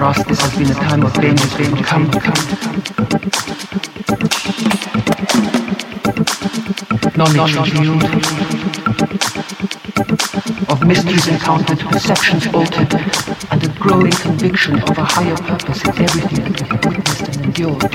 For this has been a time of danger, danger, come, come. Knowledge revealed, of mysteries encountered, perceptions altered, and a growing conviction of a higher purpose in everything that we have witnessed and endured.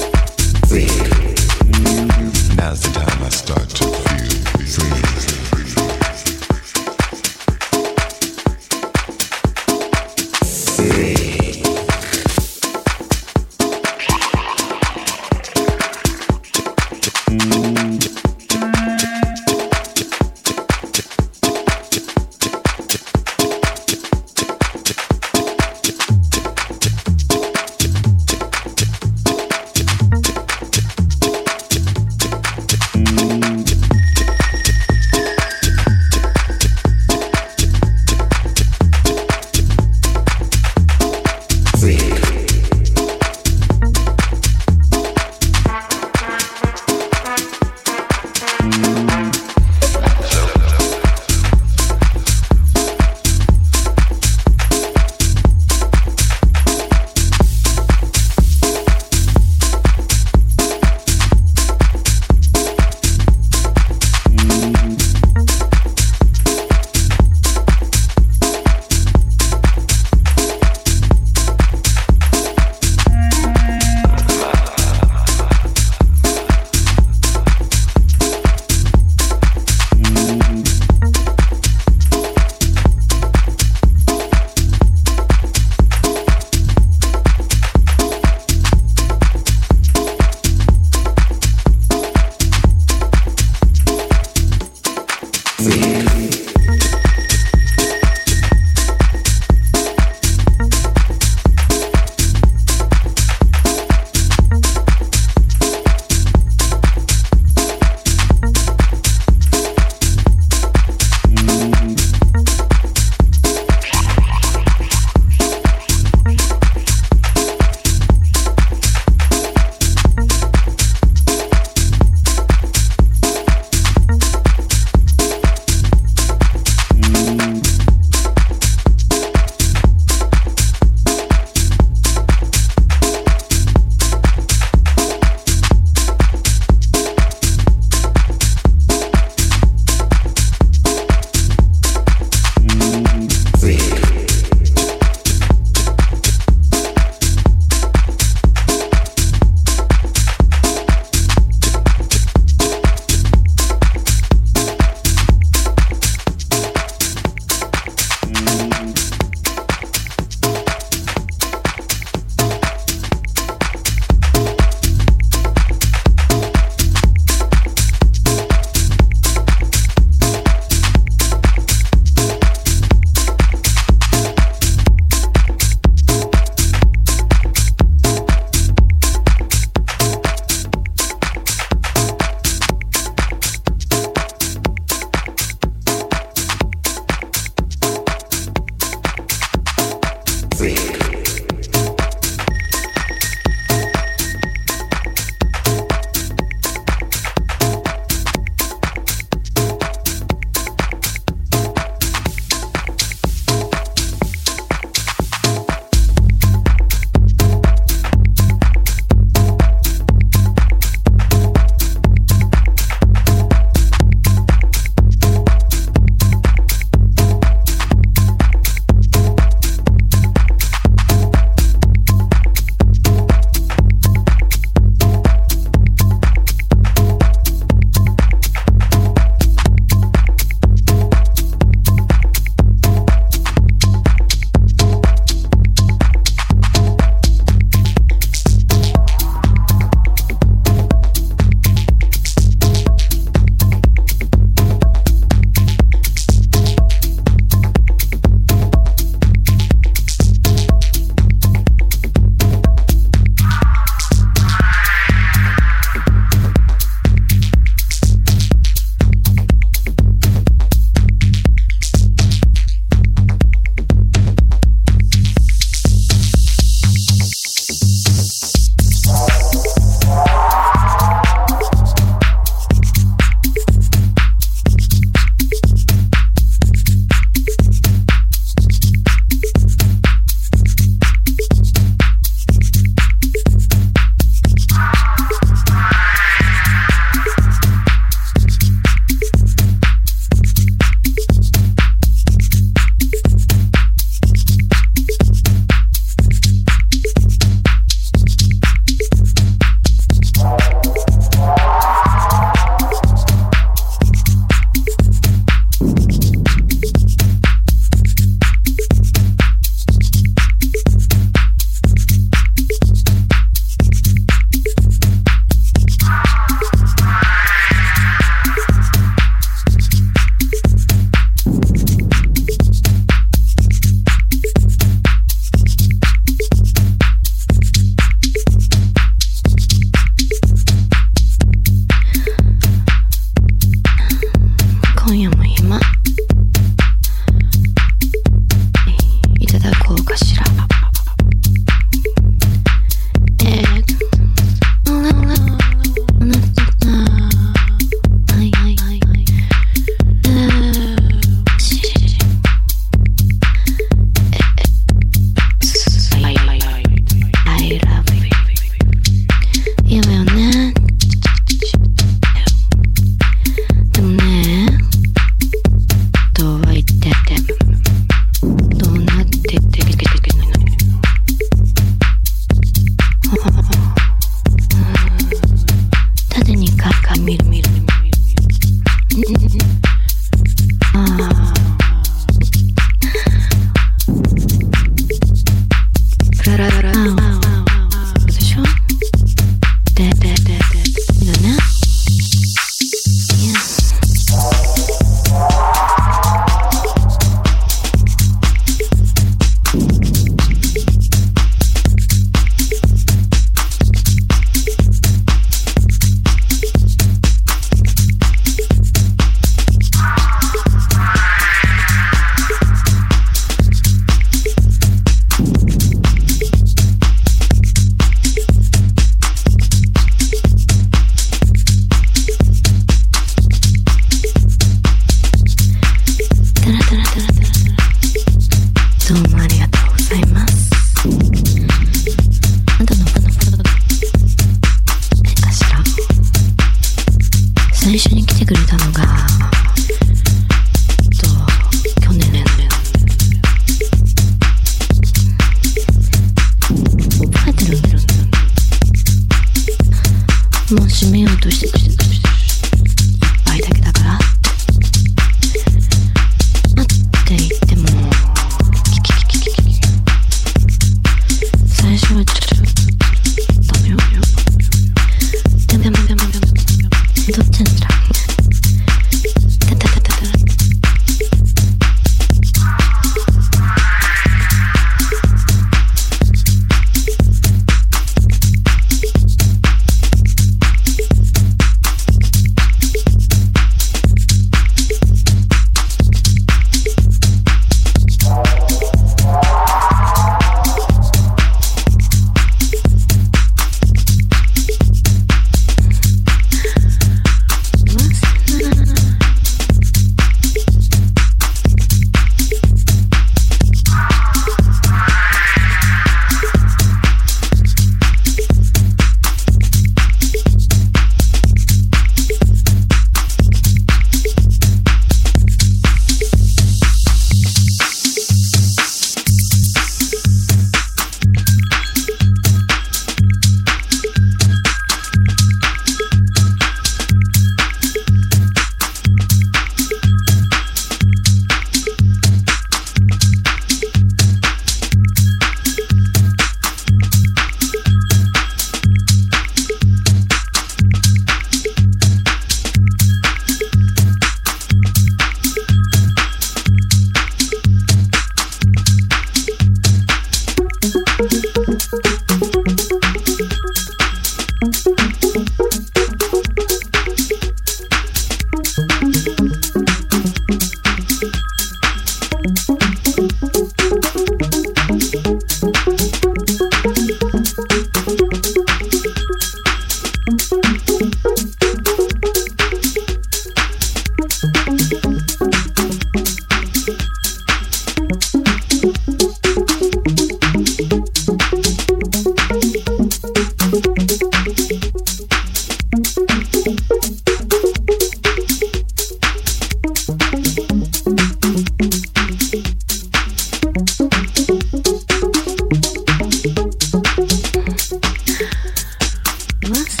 What?